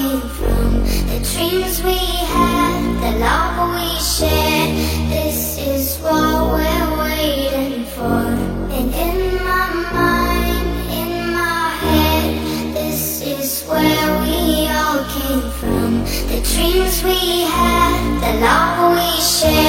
came from, the dreams we had, the love we shared. This is what we're waiting for. And in my mind, in my head, this is where we all came from. The dreams we had, the love we shared.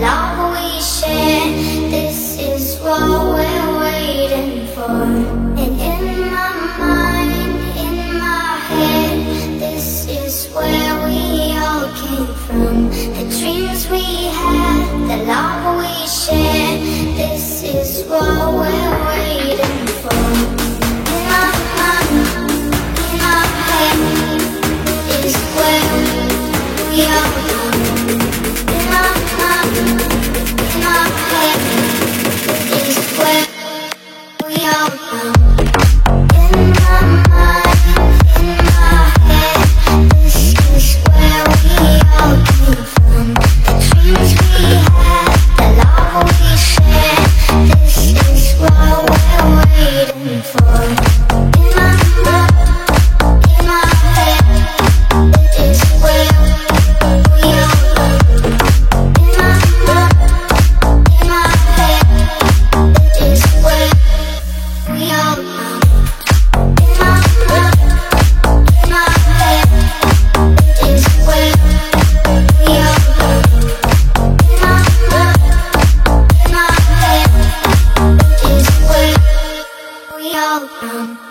love we share. This is what we're waiting for. And in my mind, in my head, this is where we all came from. The dreams we down. come from?